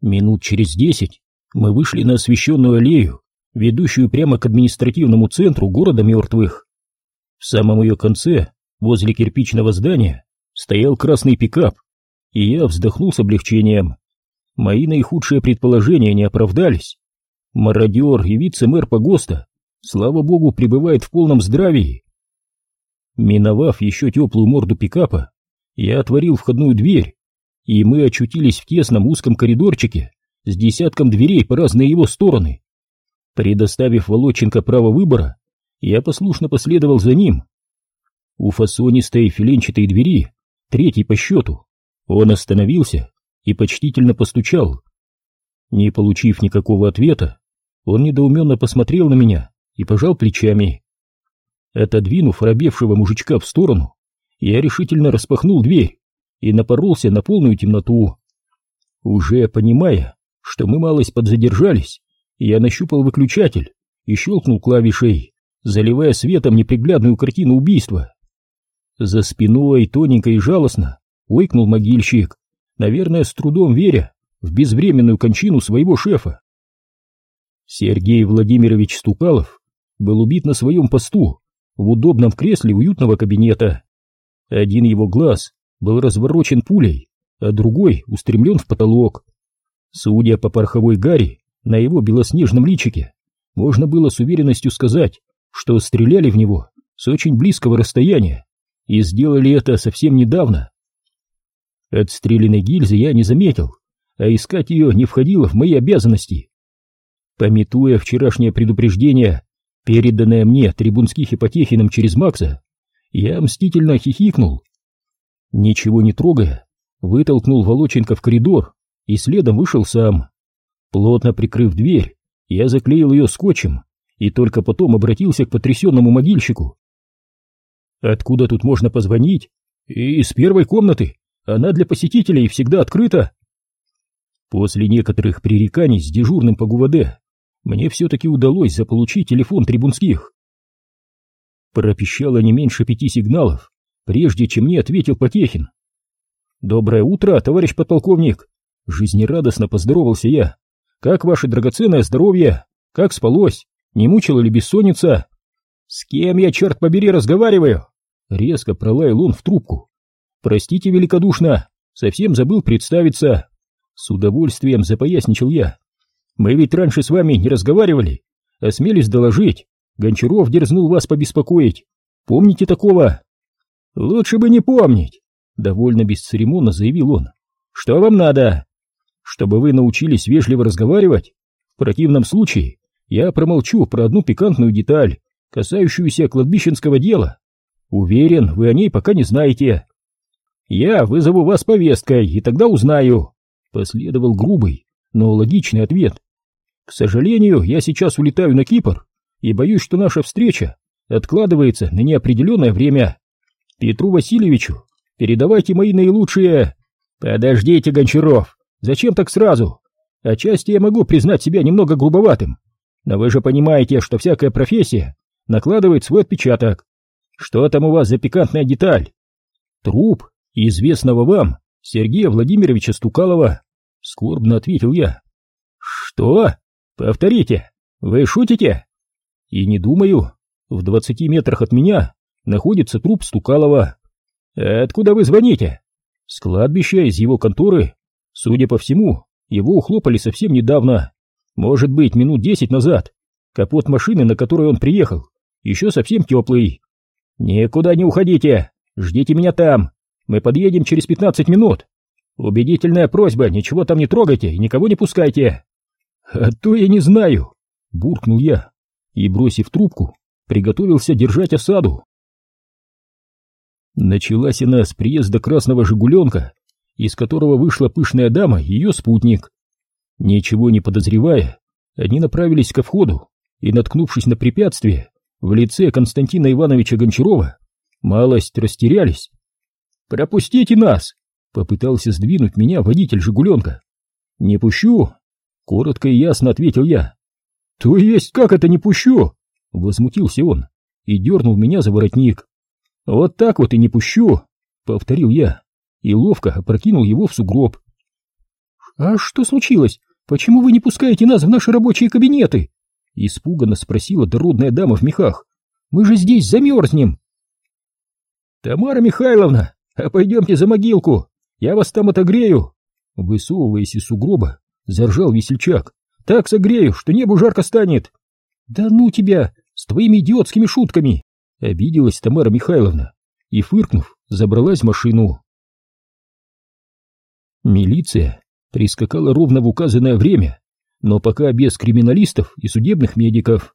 Минут через десять мы вышли на освещенную аллею, ведущую прямо к административному центру города мертвых. В самом ее конце, возле кирпичного здания, стоял красный пикап, и я вздохнул с облегчением. Мои наихудшие предположения не оправдались. Мародер и вице-мэр Погоста, слава богу, пребывает в полном здравии. Миновав еще теплую морду пикапа, я отворил входную дверь, и мы очутились в тесном узком коридорчике с десятком дверей по разные его стороны. Предоставив Волоченко право выбора, я послушно последовал за ним. У фасонистой филенчатой двери, третий по счету, он остановился и почтительно постучал. Не получив никакого ответа, он недоуменно посмотрел на меня и пожал плечами. Отодвинув робевшего мужичка в сторону, я решительно распахнул дверь и напоролся на полную темноту. Уже понимая, что мы малость подзадержались, я нащупал выключатель и щелкнул клавишей, заливая светом неприглядную картину убийства. За спиной тоненько и жалостно ойкнул могильщик, наверное, с трудом веря в безвременную кончину своего шефа. Сергей Владимирович Стукалов был убит на своем посту в удобном кресле уютного кабинета. Один его глаз был разворочен пулей, а другой устремлен в потолок. Судя по пороховой гаре на его белоснежном личике, можно было с уверенностью сказать, что стреляли в него с очень близкого расстояния и сделали это совсем недавно. Отстрелянной гильзы я не заметил, а искать ее не входило в мои обязанности. Пометуя вчерашнее предупреждение, переданное мне Трибунских Ипотехиным через Макса, я мстительно хихикнул. Ничего не трогая, вытолкнул Волоченко в коридор и следом вышел сам. Плотно прикрыв дверь, я заклеил ее скотчем и только потом обратился к потрясенному могильщику. «Откуда тут можно позвонить?» «Из первой комнаты. Она для посетителей всегда открыта». После некоторых пререканий с дежурным по ГУВД мне все-таки удалось заполучить телефон трибунских. Пропищало не меньше пяти сигналов, прежде чем мне ответил Потехин. «Доброе утро, товарищ подполковник!» Жизнерадостно поздоровался я. «Как ваше драгоценное здоровье? Как спалось? Не мучила ли бессонница?» «С кем я, черт побери, разговариваю?» Резко пролаял он в трубку. «Простите великодушно, совсем забыл представиться». С удовольствием запоясничал я. «Мы ведь раньше с вами не разговаривали. Осмелись доложить. Гончаров дерзнул вас побеспокоить. Помните такого?» «Лучше бы не помнить», — довольно бесцеремонно заявил он. «Что вам надо?» «Чтобы вы научились вежливо разговаривать. В противном случае я промолчу про одну пикантную деталь, касающуюся кладбищенского дела. Уверен, вы о ней пока не знаете». «Я вызову вас повесткой, и тогда узнаю», — последовал грубый, но логичный ответ. «К сожалению, я сейчас улетаю на Кипр, и боюсь, что наша встреча откладывается на неопределенное время. Петру Васильевичу передавайте мои наилучшие... Подождите, Гончаров, зачем так сразу? Отчасти я могу признать себя немного грубоватым, но вы же понимаете, что всякая профессия накладывает свой отпечаток. Что там у вас за пикантная деталь? Труп известного вам Сергея Владимировича Стукалова, скорбно ответил я. Что? Повторите, вы шутите? И не думаю, в двадцати метрах от меня находится труп Стукалова. Откуда вы звоните? С кладбища, из его конторы. Судя по всему, его ухлопали совсем недавно. Может быть, минут десять назад. Капот машины, на которой он приехал, еще совсем теплый. Никуда не уходите. Ждите меня там. Мы подъедем через пятнадцать минут. Убедительная просьба, ничего там не трогайте и никого не пускайте. А то я не знаю, буркнул я и, бросив трубку, приготовился держать осаду. Началась она с приезда красного «Жигуленка», из которого вышла пышная дама и ее спутник. Ничего не подозревая, они направились ко входу и, наткнувшись на препятствие в лице Константина Ивановича Гончарова, малость растерялись. «Пропустите нас!» — попытался сдвинуть меня водитель «Жигуленка». «Не пущу!» — коротко и ясно ответил я. «То есть как это не пущу?» — возмутился он и дернул меня за воротник. «Вот так вот и не пущу!» — повторил я и ловко опрокинул его в сугроб. «А что случилось? Почему вы не пускаете нас в наши рабочие кабинеты?» Испуганно спросила дородная дама в мехах. «Мы же здесь замерзнем!» «Тамара Михайловна, а пойдемте за могилку, я вас там отогрею!» Высовываясь из сугроба, заржал весельчак. «Так согрею, что небу жарко станет!» «Да ну тебя, с твоими идиотскими шутками!» Обиделась Тамара Михайловна и, фыркнув, забралась в машину. Милиция прискакала ровно в указанное время, но пока без криминалистов и судебных медиков.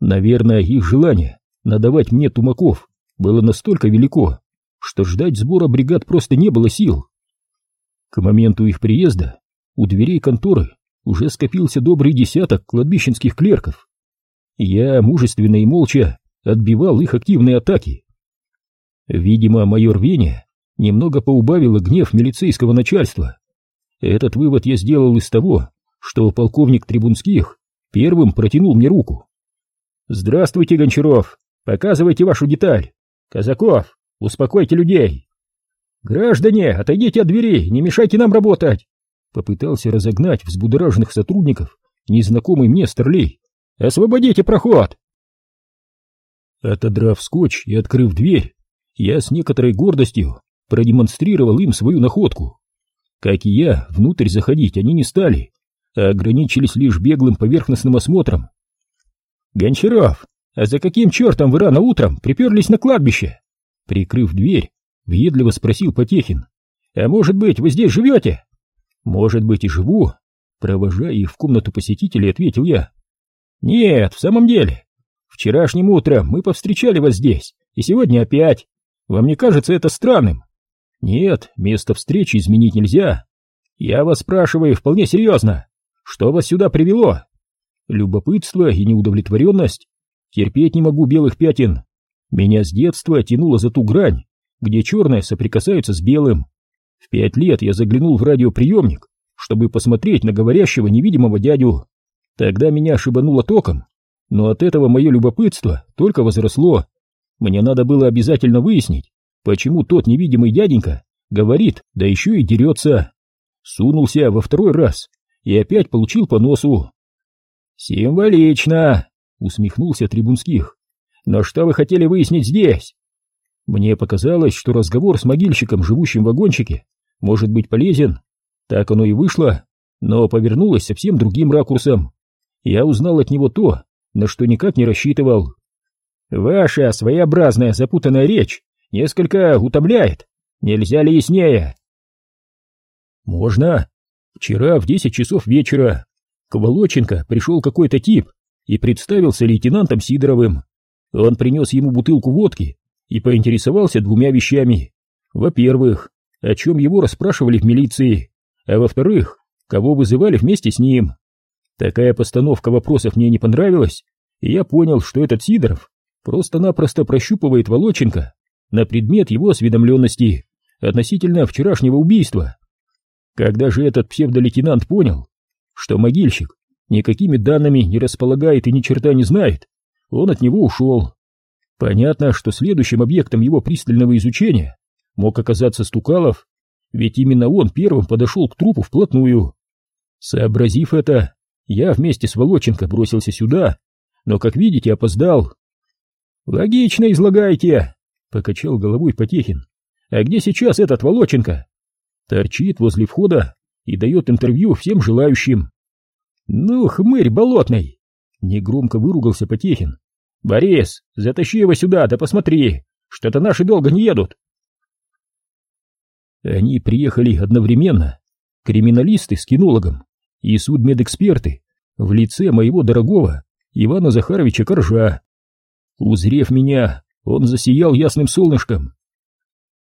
Наверное, их желание надавать мне тумаков было настолько велико, что ждать сбора бригад просто не было сил. К моменту их приезда у дверей конторы уже скопился добрый десяток кладбищенских клерков. Я мужественно и молча отбивал их активные атаки. Видимо, мое рвение немного поубавило гнев милицейского начальства. Этот вывод я сделал из того, что полковник Трибунских первым протянул мне руку. «Здравствуйте, Гончаров! Показывайте вашу деталь! Казаков, успокойте людей!» «Граждане, отойдите от двери, не мешайте нам работать!» Попытался разогнать взбудораженных сотрудников незнакомый мне старлей. «Освободите проход!» Отодрав скотч и открыв дверь, я с некоторой гордостью продемонстрировал им свою находку. Как и я, внутрь заходить они не стали, а ограничились лишь беглым поверхностным осмотром. «Гончаров, а за каким чертом вы рано утром приперлись на кладбище?» Прикрыв дверь, въедливо спросил Потехин. «А может быть, вы здесь живете?» «Может быть и живу», провожая их в комнату посетителей, ответил я. «Нет, в самом деле, Вчерашним утром мы повстречали вас здесь, и сегодня опять. Вам не кажется это странным? Нет, место встречи изменить нельзя. Я вас спрашиваю вполне серьезно. Что вас сюда привело? Любопытство и неудовлетворенность. Терпеть не могу белых пятен. Меня с детства тянуло за ту грань, где черное соприкасается с белым. В пять лет я заглянул в радиоприемник, чтобы посмотреть на говорящего невидимого дядю. Тогда меня шибануло током, но от этого мое любопытство только возросло. Мне надо было обязательно выяснить, почему тот невидимый дяденька говорит, да еще и дерется. Сунулся во второй раз и опять получил по носу. «Символично!» — усмехнулся Трибунских. «Но что вы хотели выяснить здесь?» Мне показалось, что разговор с могильщиком, живущим в вагончике, может быть полезен. Так оно и вышло, но повернулось совсем другим ракурсом. Я узнал от него то, на что никак не рассчитывал. Ваша своеобразная запутанная речь несколько утомляет. Нельзя ли яснее? Можно. Вчера в десять часов вечера к Волоченко пришел какой-то тип и представился лейтенантом Сидоровым. Он принес ему бутылку водки и поинтересовался двумя вещами. Во-первых, о чем его расспрашивали в милиции, а во-вторых, кого вызывали вместе с ним. Такая постановка вопросов мне не понравилась, и я понял, что этот Сидоров просто-напросто прощупывает Волоченко на предмет его осведомленности относительно вчерашнего убийства. Когда же этот псевдолейтенант понял, что могильщик никакими данными не располагает и ни черта не знает, он от него ушел. Понятно, что следующим объектом его пристального изучения мог оказаться Стукалов, ведь именно он первым подошел к трупу вплотную. Сообразив это, я вместе с Волоченко бросился сюда, но, как видите, опоздал. «Логично излагайте», — покачал головой Потехин. «А где сейчас этот Волоченко?» Торчит возле входа и дает интервью всем желающим. «Ну, хмырь болотный!» — негромко выругался Потехин. «Борис, затащи его сюда, да посмотри, что-то наши долго не едут!» Они приехали одновременно, криминалисты с кинологом и судмедэксперты в лице моего дорогого Ивана Захаровича Коржа. Узрев меня, он засиял ясным солнышком.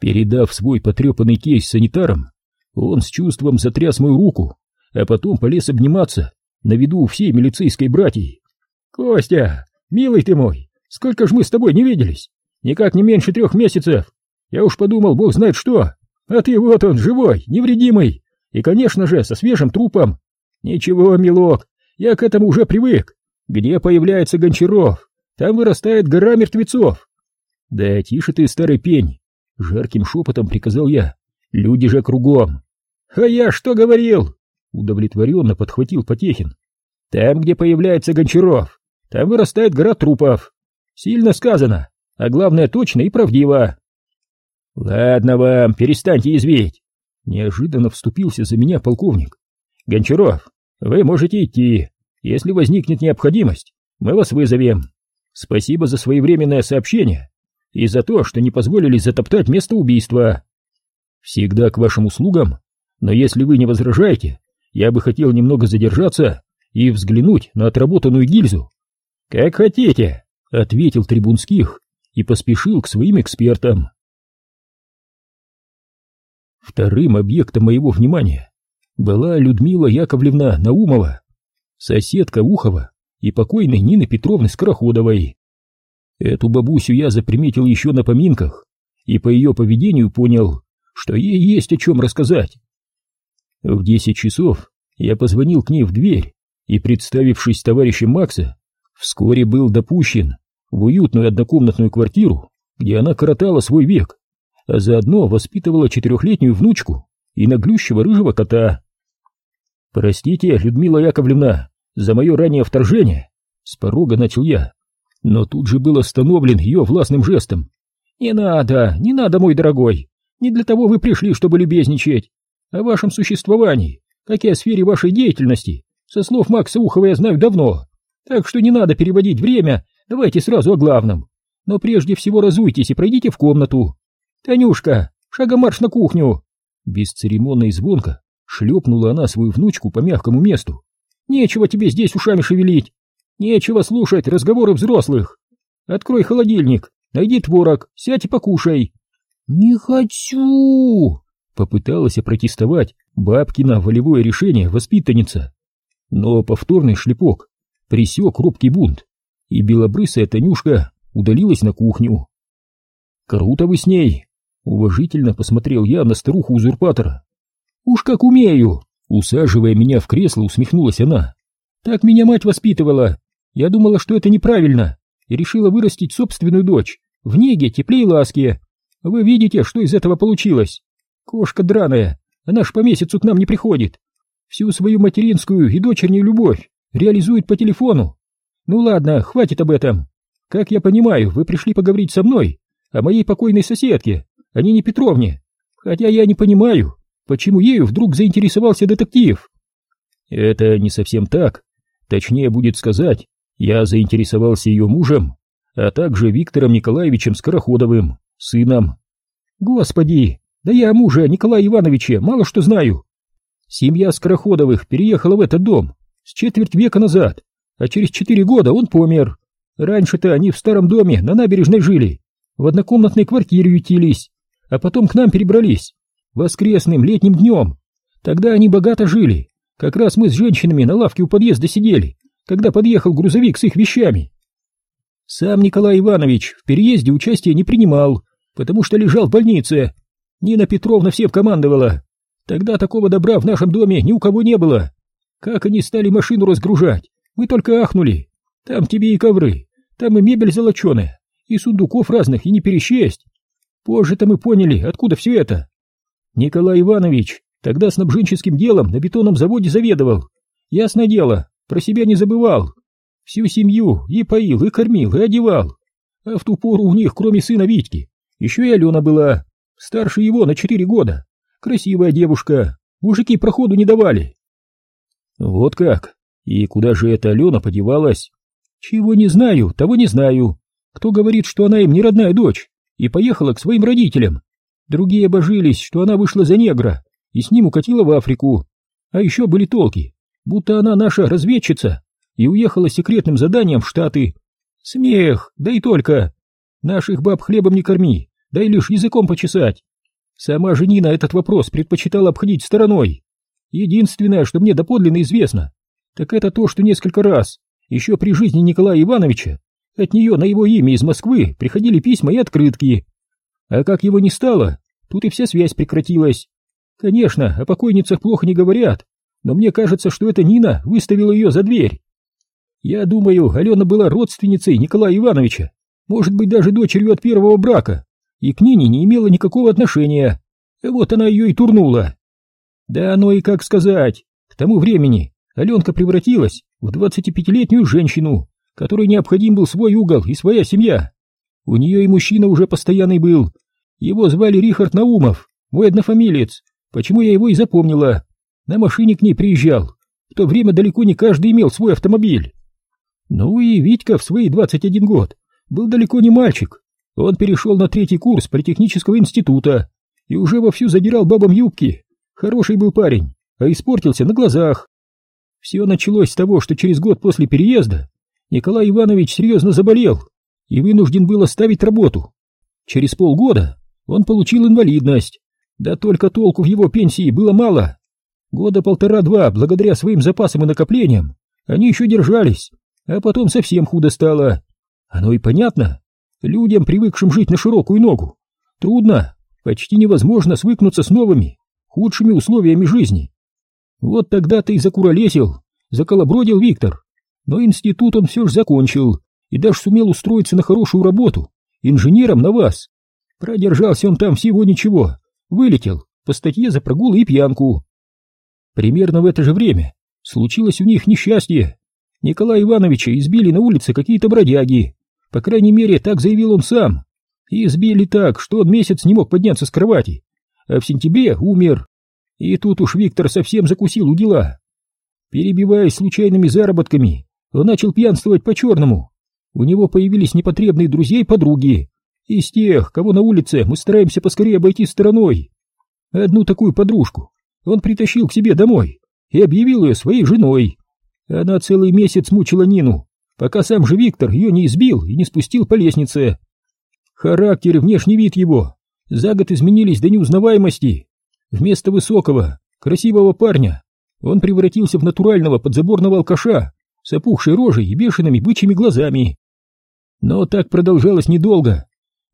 Передав свой потрепанный кейс санитарам, он с чувством затряс мою руку, а потом полез обниматься на виду у всей милицейской братьи. «Костя, милый ты мой, сколько ж мы с тобой не виделись? Никак не меньше трех месяцев. Я уж подумал, бог знает что. А ты вот он, живой, невредимый. И, конечно же, со свежим трупом. Ничего, милок, я к этому уже привык. Где появляется Гончаров, там вырастает гора мертвецов. Да тише ты, старый пень, жарким шепотом приказал я. Люди же кругом. А я что говорил? Удовлетворенно подхватил Потехин. Там, где появляется Гончаров, там вырастает гора трупов. Сильно сказано, а главное точно и правдиво. Ладно вам, перестаньте извить. Неожиданно вступился за меня полковник. Гончаров, вы можете идти. Если возникнет необходимость, мы вас вызовем. Спасибо за своевременное сообщение и за то, что не позволили затоптать место убийства. Всегда к вашим услугам, но если вы не возражаете, я бы хотел немного задержаться и взглянуть на отработанную гильзу. Как хотите, ответил Трибунских и поспешил к своим экспертам. Вторым объектом моего внимания была Людмила Яковлевна Наумова, соседка Ухова и покойной Нины Петровны Скороходовой. Эту бабусю я заприметил еще на поминках и по ее поведению понял, что ей есть о чем рассказать. В десять часов я позвонил к ней в дверь и, представившись товарищем Макса, вскоре был допущен в уютную однокомнатную квартиру, где она коротала свой век, а заодно воспитывала четырехлетнюю внучку и наглющего рыжего кота. «Простите, Людмила Яковлевна, за мое раннее вторжение!» С порога начал я, но тут же был остановлен ее властным жестом. «Не надо, не надо, мой дорогой! Не для того вы пришли, чтобы любезничать. О вашем существовании, как и о сфере вашей деятельности, со слов Макса Ухова я знаю давно. Так что не надо переводить время, давайте сразу о главном. Но прежде всего разуйтесь и пройдите в комнату. Танюшка, шагомарш на кухню!» Бесцеремонно и звонко шлепнула она свою внучку по мягкому месту. «Нечего тебе здесь ушами шевелить, нечего слушать разговоры взрослых. Открой холодильник, найди творог, сядь и покушай». «Не хочу!» — попыталась опротестовать бабкина волевое решение воспитанница. Но повторный шлепок присек робкий бунт, и белобрысая Танюшка удалилась на кухню. «Круто вы с ней!» — уважительно посмотрел я на старуху-узурпатора. «Уж как умею!» — усаживая меня в кресло, усмехнулась она. «Так меня мать воспитывала. Я думала, что это неправильно, и решила вырастить собственную дочь в неге, тепле и ласке. Вы видите, что из этого получилось? Кошка драная, она ж по месяцу к нам не приходит. Всю свою материнскую и дочернюю любовь реализует по телефону. Ну ладно, хватит об этом. Как я понимаю, вы пришли поговорить со мной о моей покойной соседке, а не Петровне. Хотя я не понимаю, почему ею вдруг заинтересовался детектив. Это не совсем так. Точнее будет сказать, я заинтересовался ее мужем, а также Виктором Николаевичем Скороходовым, сыном. Господи, да я о муже Николае Ивановиче мало что знаю. Семья Скороходовых переехала в этот дом с четверть века назад, а через четыре года он помер. Раньше-то они в старом доме на набережной жили, в однокомнатной квартире ютились, а потом к нам перебрались, воскресным летним днем. Тогда они богато жили, как раз мы с женщинами на лавке у подъезда сидели, когда подъехал грузовик с их вещами. Сам Николай Иванович в переезде участия не принимал, потому что лежал в больнице. Нина Петровна всем командовала. Тогда такого добра в нашем доме ни у кого не было. Как они стали машину разгружать, мы только ахнули. Там тебе и ковры, там и мебель золоченая, и сундуков разных и не пересчесть. Позже-то мы поняли, откуда все это. Николай Иванович тогда снабженческим делом на бетонном заводе заведовал. Ясное дело, про себя не забывал. Всю семью и поил, и кормил, и одевал. А в ту пору у них, кроме сына Витьки, еще и Алена была, старше его на четыре года. Красивая девушка, мужики проходу не давали. Вот как? И куда же эта Алена подевалась? Чего не знаю, того не знаю. Кто говорит, что она им не родная дочь, и поехала к своим родителям? Другие божились, что она вышла за негра и с ним укатила в Африку. А еще были толки, будто она наша разведчица и уехала секретным заданием в Штаты. Смех, да и только. Наших баб хлебом не корми, дай лишь языком почесать. Сама же Нина этот вопрос предпочитала обходить стороной. Единственное, что мне доподлинно известно, так это то, что несколько раз, еще при жизни Николая Ивановича, от нее на его имя из Москвы приходили письма и открытки. А как его не стало, тут и вся связь прекратилась. Конечно, о покойницах плохо не говорят, но мне кажется, что эта Нина выставила ее за дверь. Я думаю, Алена была родственницей Николая Ивановича, может быть, даже дочерью от первого брака, и к Нине не имела никакого отношения. Вот она ее и турнула. Да оно и как сказать, К тому времени Аленка превратилась в 25-летнюю женщину, которой необходим был свой угол и своя семья. У нее и мужчина уже постоянный был. Его звали Рихард Наумов, мой однофамилец. Почему я его и запомнила? На машине к ней приезжал. В то время далеко не каждый имел свой автомобиль. Ну и Витька в свои 21 год был далеко не мальчик. Он перешел на третий курс политехнического института и уже вовсю задирал бабам юбки. Хороший был парень, а испортился на глазах. Все началось с того, что через год после переезда Николай Иванович серьезно заболел и вынужден был оставить работу. Через полгода он получил инвалидность, да только толку в его пенсии было мало. Года полтора-два, благодаря своим запасам и накоплениям, они еще держались, а потом совсем худо стало. Оно и понятно. Людям, привыкшим жить на широкую ногу, трудно, почти невозможно свыкнуться с новыми, худшими условиями жизни. Вот тогда-то и закуролесил, заколобродил Виктор. Но институт он все же закончил и даже сумел устроиться на хорошую работу, инженером на вас. Продержался он там всего ничего, вылетел по статье за прогулы и пьянку. Примерно в это же время случилось у них несчастье. Николая Ивановича избили на улице какие-то бродяги. По крайней мере, так заявил он сам. И избили так, что он месяц не мог подняться с кровати, а в сентябре умер. И тут уж Виктор совсем закусил у дела. Перебиваясь случайными заработками, он начал пьянствовать по-черному. У него появились непотребные друзья и подруги. Из тех, кого на улице мы стараемся поскорее обойти стороной. Одну такую подружку он притащил к себе домой и объявил ее своей женой. Она целый месяц мучила Нину, пока сам же Виктор ее не избил и не спустил по лестнице. Характер и внешний вид его за год изменились до неузнаваемости. Вместо высокого, красивого парня он превратился в натурального подзаборного алкаша с опухшей рожей и бешеными бычьими глазами. Но так продолжалось недолго.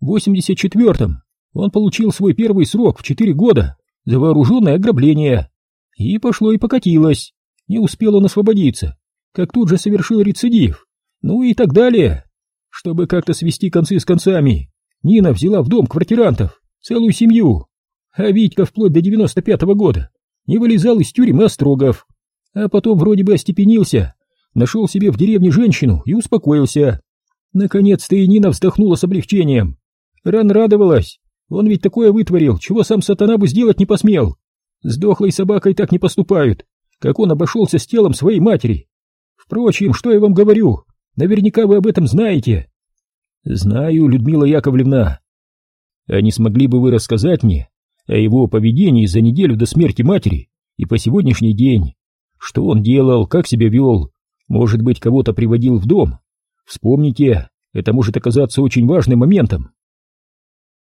В 84-м он получил свой первый срок в 4 года за вооруженное ограбление. И пошло и покатилось. Не успел он освободиться, как тут же совершил рецидив. Ну и так далее. Чтобы как-то свести концы с концами, Нина взяла в дом квартирантов целую семью. А Витька вплоть до 95-го года не вылезал из тюрьмы острогов. А потом вроде бы остепенился, нашел себе в деревне женщину и успокоился. Наконец-то и Нина вздохнула с облегчением. Ран радовалась. Он ведь такое вытворил, чего сам сатана бы сделать не посмел. С дохлой собакой так не поступают, как он обошелся с телом своей матери. Впрочем, что я вам говорю, наверняка вы об этом знаете. Знаю, Людмила Яковлевна. А не смогли бы вы рассказать мне о его поведении за неделю до смерти матери и по сегодняшний день? Что он делал, как себя вел? Может быть, кого-то приводил в дом? Вспомните, это может оказаться очень важным моментом.